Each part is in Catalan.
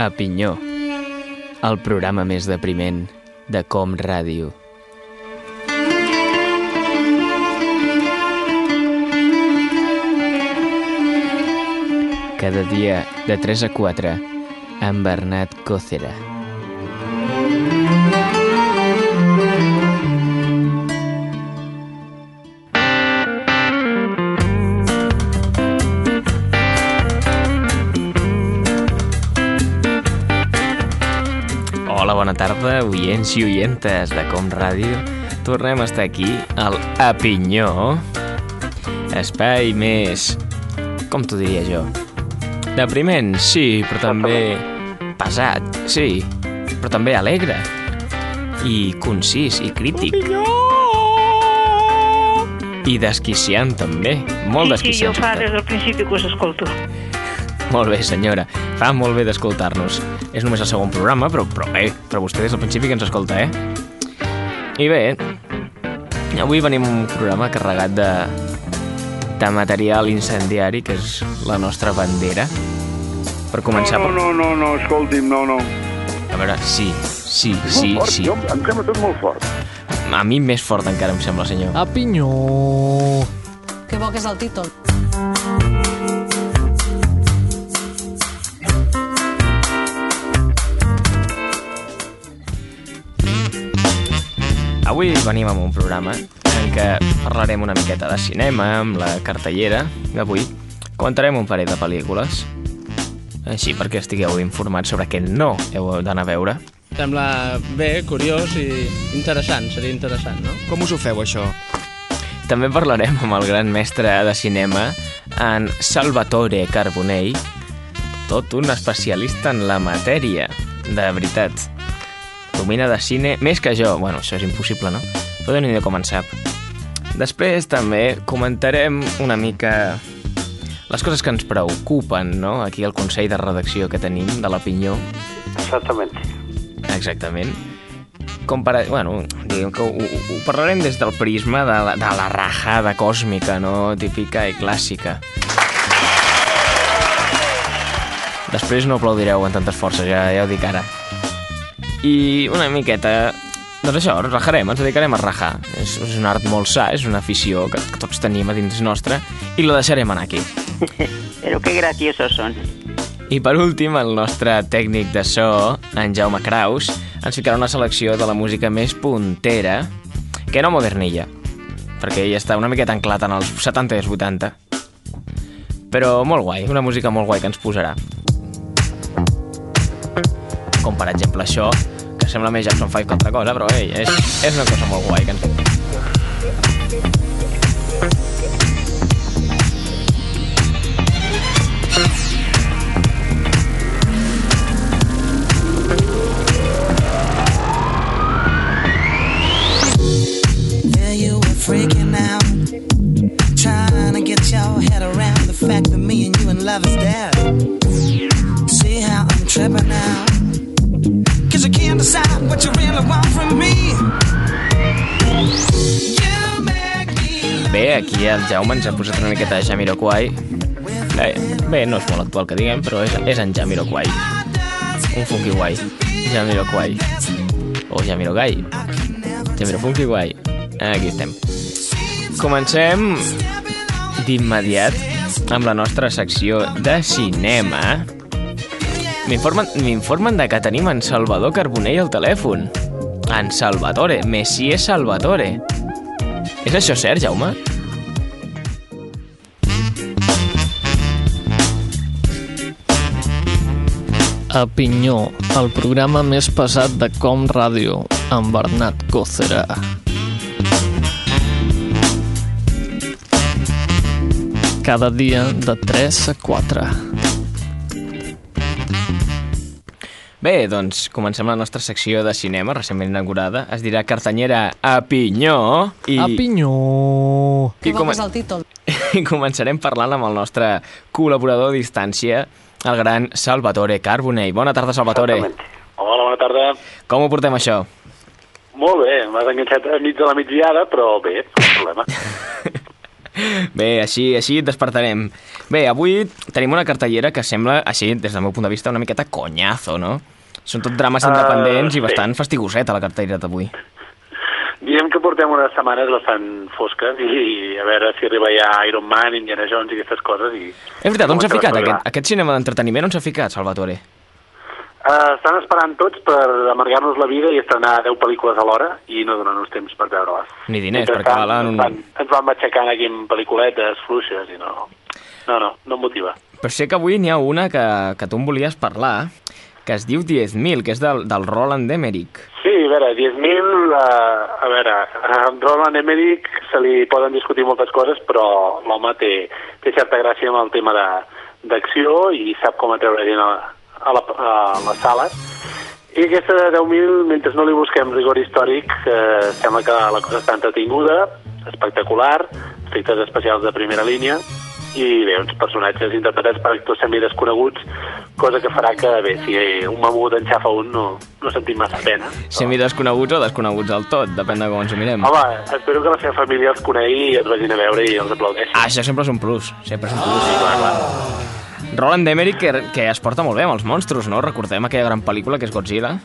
a Pinyó, el programa més depriment de Com Ràdio. Cada dia, de 3 a 4, amb Bernat Còcera. Oients i oientes de Com Ràdio. Tornem a estar aquí, al Apinyó, espai més... com t'ho diria jo? Depriment, sí, però també pesat, sí, però també alegre i concís i crític. I desquiciant també, molt sí, sí, jo desquiciant. fa des del principi que us escolto. Molt bé, senyora. Fa molt bé d'escoltar-nos. És només el segon programa, però, però bé, però vostè des del principi que ens escolta, eh? I bé, avui venim un programa carregat de, de material incendiari, que és la nostra bandera. Per començar... No, no, no, no, escolti'm, no, no. A veure, sí, sí, És sí, fort, sí. jo, em sembla tot molt fort. A mi més fort encara em sembla, senyor. A pinyó. Que bo que és el títol. Avui venim amb un programa en què parlarem una miqueta de cinema, amb la cartellera d'avui. Comentarem un parell de pel·lícules, així perquè estigueu informats sobre què no heu d'anar a veure. Sembla bé, curiós i interessant, seria interessant, no? Com us ho feu, això? També parlarem amb el gran mestre de cinema, en Salvatore Carbonell, tot un especialista en la matèria, de veritat. Domina de cine més que jo. Bueno, això és impossible, no? Però déu nhi com en sap. Després també comentarem una mica les coses que ens preocupen, no? Aquí al Consell de Redacció que tenim de la Pinyó. Exactament. Exactament. Com per, bueno, diguem que ho, ho parlarem des del prisma de la, de la rajada còsmica, no? Típica i clàssica. Després no aplaudireu amb tantes forces, ja, ja ho dic ara. I una miqueta... Doncs això, rajarem, ens dedicarem a rajar. És, és un art molt sa, és una afició que, que tots tenim a dins nostra i la deixarem anar aquí. Pero qué graciosos son. I per últim, el nostre tècnic de so, en Jaume Kraus, ens ficarà una selecció de la música més puntera, que no modernilla, perquè ell està una miqueta anclat en els 70 i els 80. Però molt guai, una música molt guai que ens posarà. Com per exemple això, que sembla més Jackson 5 que altra cosa, però ei, és, és una cosa molt guai que ens... aquí el Jaume ens ha posat una miqueta de Jamiroquai. Bé, bé, no és molt actual que diguem, però és, és en Jamiroquai. Un funky guai. Jamiroquai. O Jamiroquai. Jamirofunky guai. Aquí estem. Comencem d'immediat amb la nostra secció de cinema. M'informen de que tenim en Salvador Carbonell al telèfon. En Salvatore, Messier Salvatore. És això cert, Jaume? A pinyó, el programa més pesat de Com Ràdio, amb Bernat Còcera. Cada dia de 3 a 4. Bé, doncs comencem la nostra secció de cinema, recentment inaugurada. Es dirà Cartanyera a Pinyó. I, A pinyó. I, com... el títol. I començarem parlant amb el nostre col·laborador a distància, el gran Salvatore Carbonell. Bona tarda, Salvatore. Exactament. Hola, bona tarda. Com ho portem, això? Molt bé, m'has enganxat a mig de la migdiada, però bé, no problema. Bé, així, així et despertarem. Bé, avui tenim una cartellera que sembla, així, des del meu punt de vista, una miqueta conyazo, no? Són tot drames Ah, independents i sí. bastant fastigoseta la cartellera d'avui. Diem que portem unes setmanes bastant fosques i a veure si arriba ja Iron Man, Indiana Jones i aquestes coses. I... És veritat, on s'ha ficat aquest, aquest cinema d'entreteniment? On s'ha ficat, Salvatore? Uh, estan esperant tots per amargar-nos la vida i estrenar 10 pel·lícules alhora i no donar-nos temps per veure-les. Ni diners, Mentrestant, perquè valen un- Ens van, ens van matxacant aquí amb pel·lículetes fluixes i no... No, no, no em motiva. Però sé que avui n'hi ha una que, que tu em volies parlar, que es diu 10.000, que és del, del Roland Emmerich. Sí, a veure, 10.000, uh, a veure, amb Roland Emmerich se li poden discutir moltes coses, però l'home té, té certa gràcia amb el tema d'acció i sap com atreure gent a, a, la, a les sales. I aquesta de 10.000, mentre no li busquem rigor històric, eh, sembla que la cosa està entretinguda, espectacular, efectes especials de primera línia, i bé, uns personatges interpretats per actors semidesconeguts, cosa que farà que, bé, si un mamut enxafa un no, no sentim massa pena. Semi-desconeguts o desconeguts del tot, depèn de com ens ho mirem. Home, espero que la seva família els conegui i els vagin a veure i els aplaudeixi. Ah, això sempre és un plus, sempre és un plus. Sí, clar, clar. Roland Emmerich, que, que es porta molt bé amb els monstros, no? Recordem aquella gran pel·lícula que és Godzilla.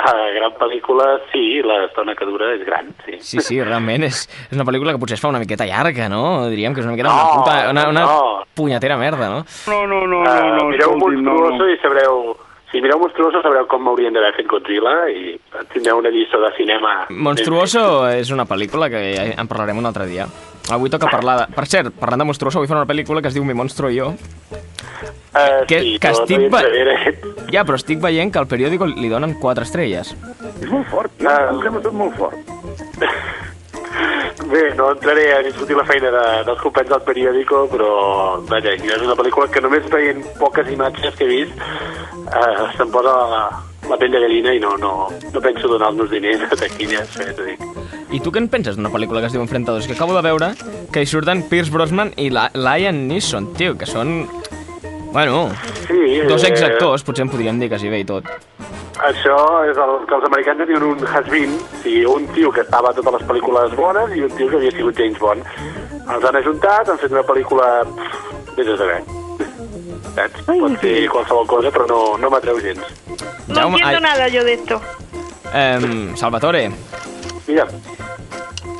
Ah, gran pel·lícula, sí, l'estona que dura és gran, sí. Sí, sí, realment és, és una pel·lícula que potser es fa una miqueta llarga, no? Diríem que és una miqueta No, una, puta, una, una no. punyetera merda, no? No, no, no, no, no mireu escolti'm, no, Monstruoso no. i sabreu... Si mireu Monstruoso sabreu com m'haurien d'haver fet Godzilla i tindreu una lliçó de cinema... Monstruoso és una pel·lícula que ja en parlarem un altre dia. Avui toca parlar de... Per cert, parlant de Monstruoso, avui faré una pel·lícula que es diu Mi Monstro i jo. Uh, Que- sí, que tot estic ben ve-. Ja, però estic veient que al periòdico li donen 4 estrelles. És molt fort, jo, Ah. em sembla tot molt fort. Bé, no entraré a discutir la feina de, dels companys del periòdico, però vaja, és una pel·lícula que només veient poques imatges que he vist eh, se'm posa la, la pell de gallina i no, no, no penso donar-nos diners a taquilles, eh, t'ho dic. I tu què en penses d'una pel·lícula que es diu Enfrentadors? Que acabo de veure que hi surten Pierce Brosnan i la Liam Neeson, tio, que són... Bueno, Sí, dos eh, exactors, potser en podríem dir quasi bé i tot. Això és el que els americans en diuen un has-been, o sigui, un tio que estava a totes les pel·lícules bones i un tio que havia sigut James Bond. Els han ajuntat, han fet una pel·lícula... Vés a saber. Saps? Pot ser qualsevol cosa, però no, no m'atreu gens. No Jaume, entiendo ai, nada yo de esto. em, Salvatore, Mira,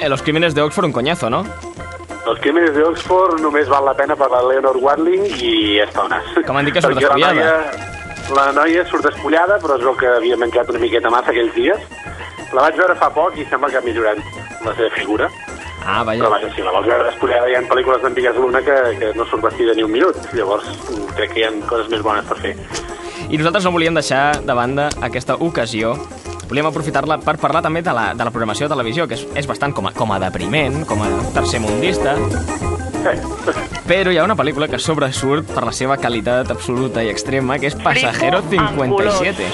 eh, Los crímenes de Oxford un coñazo, no? els crímenes d'Oxford només val la pena per la Leonor Watling i estones. Que m'han dit que surt Perquè la despullada. noia- La noia surt despullada, però es veu que havia menjat una miqueta massa aquells dies. La vaig veure fa poc i sembla que ha millorat la seva figura. Ah, vaja. Però vaja, si la vols veure despullada, hi ha pel·lícules d'en Pigas Luna que, que no surt vestida ni un minut. Llavors, crec que hi ha coses més bones per fer. I nosaltres no volíem deixar de banda aquesta ocasió. Volíem aprofitar-la per parlar també de la, de la programació de televisió, que és, és bastant com a, com a depriment, com a tercermundista, però hi ha una pel·lícula que sobresurt per la seva qualitat absoluta i extrema, que és Pasajero Flipo amb 57.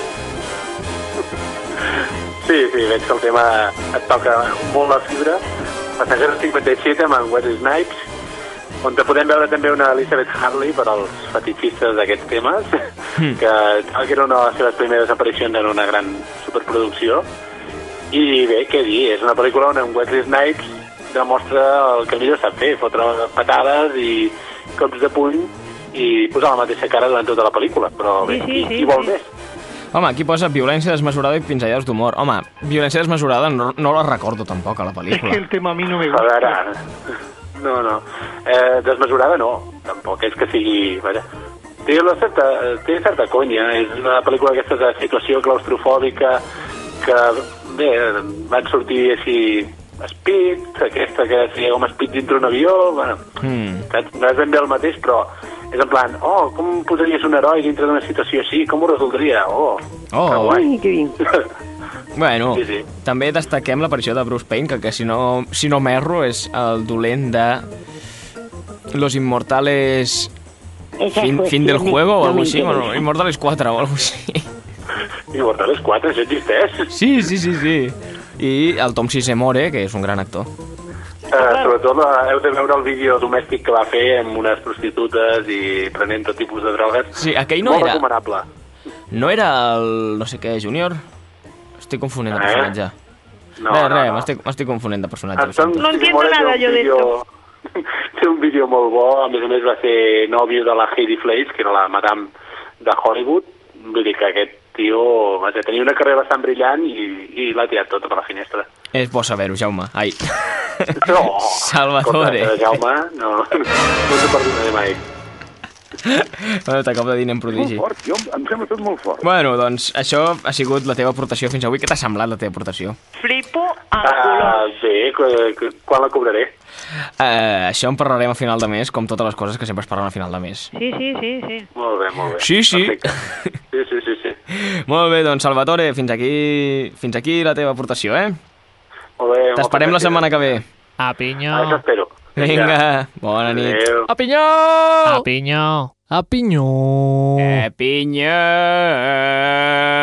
Sí, sí, veig que el tema et toca molt la fibra. Passageros 57 amb en Wesley Snipes, on podem veure també una Elizabeth Harley per als fetichistes d'aquests temes, que sembla que era una de les seves primeres aparicions en una gran superproducció. I bé, què dir, és una pel·lícula on en Wesley Snipes demostra el que millor sap fer, fotre patades i cops de puny i posar la mateixa cara durant tota la pel·lícula, però bé, Sí, sí, qui, sí, qui vol sí. més? Home, aquí posa violència desmesurada i pinzellades d'humor. Home, violència desmesurada no, no la recordo tampoc a la Es que pel·lícula. el tema a mí no me A gusta. veure, no, no. Eh, desmesurada no, tampoc és que sigui... Vaja. Té, la certa, té certa conya, és una pel·lícula aquesta de situació claustrofòbica que, bé, van sortir així Speed, aquesta que seria com Speed dintre un avió, bueno, Mm. saps? no és ben bé el mateix, però és en plan, oh, com posaries un heroi dintre d'una situació així? Com ho resoldria? Oh, Oh. que guai. qué bien. Bueno, Sí, sí. també destaquem l'aparició de Bruce Payne, que, que si, no, si no m'erro és el dolent de Los Inmortales fin, fin del juego o algo així, bueno, Inmortales 4 o algo així. I Mortales 4, això existeix. Sí, sí, sí, sí. I el Tom Sisemore, que és un gran actor. Uh, sobretot uh, heu de veure el vídeo domèstic que va fer amb unes prostitutes i prenent tot tipus de drogues. Sí, aquell no Molt era... recomanable. No era el no sé què, Júnior? Estic confonent de Eh? personatge. No, res, no, res, no. m'estic confonent de personatge. No entiendo nada yo de vídeo té un vídeo molt bo, a més a més va ser nòvio de la Heidi Fleiss, que era la madame de Hollywood, vull dir que aquest tio vaja, tenia una carrera bastant brillant i, i l'ha tirat tota per la finestra. És bo saber-ho, Jaume. Ai. No, Salvatore. escolta, Jaume, no, no t'ho perdonaré mai. Bueno, t'acabo de dir en Molt prodigi. fort, jo em sembla tot molt fort. Bueno, doncs això ha sigut la teva aportació fins avui. Què t'ha semblat la teva aportació? Flipo a Ah, colors. bé, que- que- quan la cobraré? Uh, això en parlarem a final de mes, com totes les coses que sempre es parlen a final de mes. Sí, sí, sí, sí. Molt bé, molt bé. Sí, sí. Perfecte. Sí, sí, sí, sí. Molt bé, doncs Salvatore, fins aquí, fins aquí la teva aportació, eh? Molt bé. T'esperem la setmana que ve. A Ah, pinyó. això espero. Vinga, bona nit. Adéu. A pinyó! A pinyó. A pinyó. A pinyó!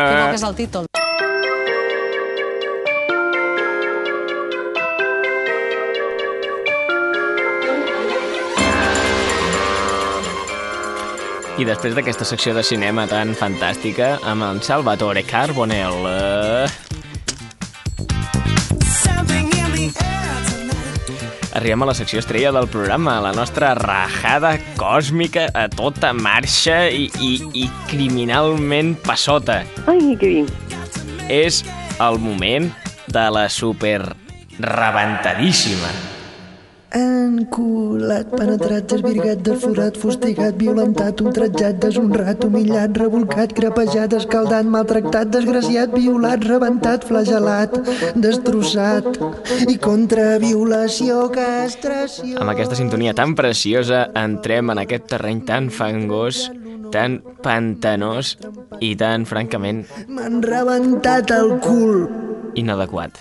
Que bo que és el títol. I després d'aquesta secció de cinema tan fantàstica, amb en Salvatore Carbonell, arribem a la secció estrella del programa, la nostra rajada còsmica a tota marxa i, i, i criminalment passota. Ai, que bien. És el moment de la super rebentadíssima. Enculat, penetrat, desvirgat, desforat, fustigat, violentat, ultratjat, deshonrat, humillat, revolcat, crepejat, escaldat, maltractat, desgraciat, violat, rebentat, flagelat, destrossat i contra violació, castració... Amb aquesta sintonia tan preciosa entrem en aquest terreny tan fangós, tan pantanós i tan, francament, M'han rebentat el cul. inadequat.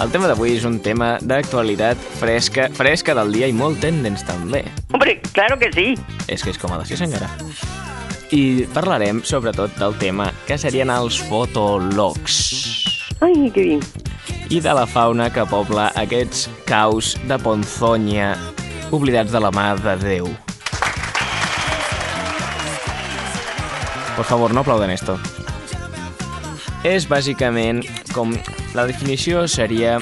El tema d'avui és un tema d'actualitat fresca, fresca del dia i molt tendents també. Hombre, claro que sí. És que és com ha de ser, senyora. I parlarem sobretot del tema que serien els fotologs Ai, que bien. i de la fauna que pobla aquests caus de Ponzoña oblidats de la mà de Déu. Por favor, no aplauden esto. És bàsicament com... La definició seria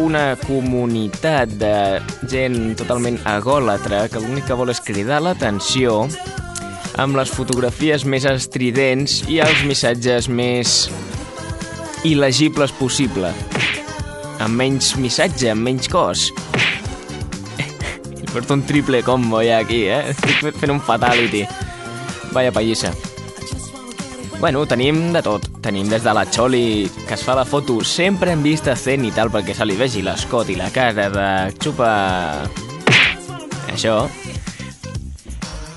una comunitat de gent totalment agòlatra que l'únic que vol és cridar l'atenció amb les fotografies més estridents i els missatges més il·legibles possible. Amb menys missatge, amb menys cos. Porto un triple combo ja aquí, eh? Estic fent un fatality. Vaya pallissa. Bueno, tenim de tot. Tenim des de la Choli, que es fa la foto sempre en vista zen i tal, perquè se li vegi l'escot i la cara de xupa... Això.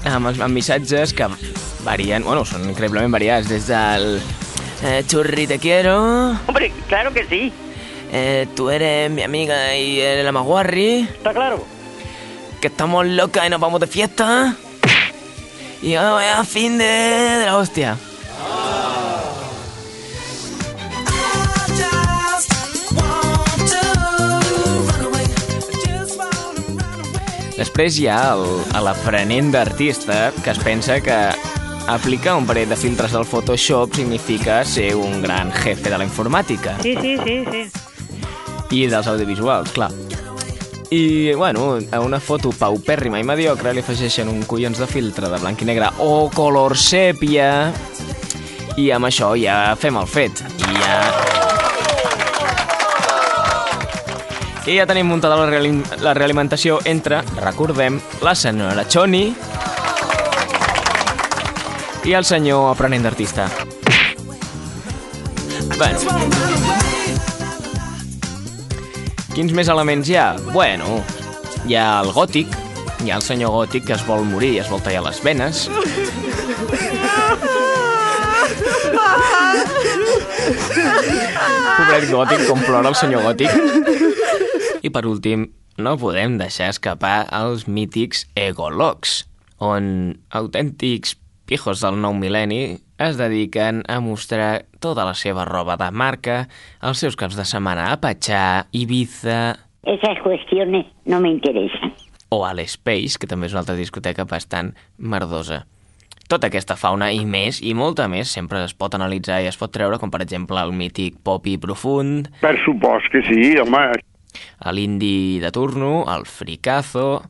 Amb, amb missatges que varien, bueno, són increïblement variats, des del... Eh, churri, te quiero. Hombre, claro que sí. Eh, tú eres mi amiga y eres la más guarri. Está claro. Que estamos locas y nos vamos de fiesta. Y hoy a fin de, de la hostia. Després hi ha el, l'aprenent d'artista que es pensa que aplicar un parell de filtres del Photoshop significa ser un gran jefe de la informàtica Sí, sí, sí, sí. i dels audiovisuals, clar. I, bueno, a una foto paupèrrima i mediocre li afegeixen un collons de filtre de blanc i negre o color sèpia i amb això ja fem el fet. I ja... I ja tenim muntada la, reali la realimentació entre, recordem, la senyora Choni i el senyor aprenent d'artista. Bueno, Quins més elements hi ha? Bueno, hi ha el gòtic, hi ha el senyor gòtic que es vol morir i es vol tallar les venes. Pobret gòtic, com plora el senyor gòtic. I per últim, no podem deixar escapar els mítics egologs, on autèntics pijos del nou mil·lenni es dediquen a mostrar tota la seva roba de marca, els seus caps de setmana a Patxà, Ibiza Esas cuestiones no me interesan. o a l'Space, que també és una altra discoteca bastant merdosa. tota aquesta fauna i més, i molta més, sempre es pot analitzar i es pot treure, com per exemple el mític Popi Profund, Per supost que sí, home. L'indi de turno, el fricazo...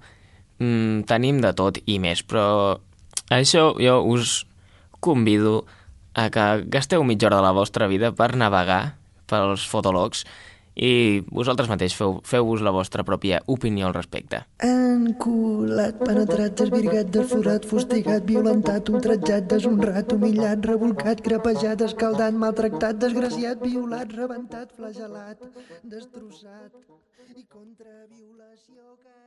Mm, tenim de tot i més, però això jo us convido a que gasteu mitja hora de la vostra vida per navegar pels fotologs i vosaltres mateix feu- feu-vos la vostra pròpia opinió al respecte. Enculat, penetrat, desvirgat, desforat, fustigat, violentat, ultratjat, deshonrat, humillat, revolcat, crepejat, escaldat, maltractat, desgraciat, violat, rebentat, flagelat, destrossat i contra violació, castració...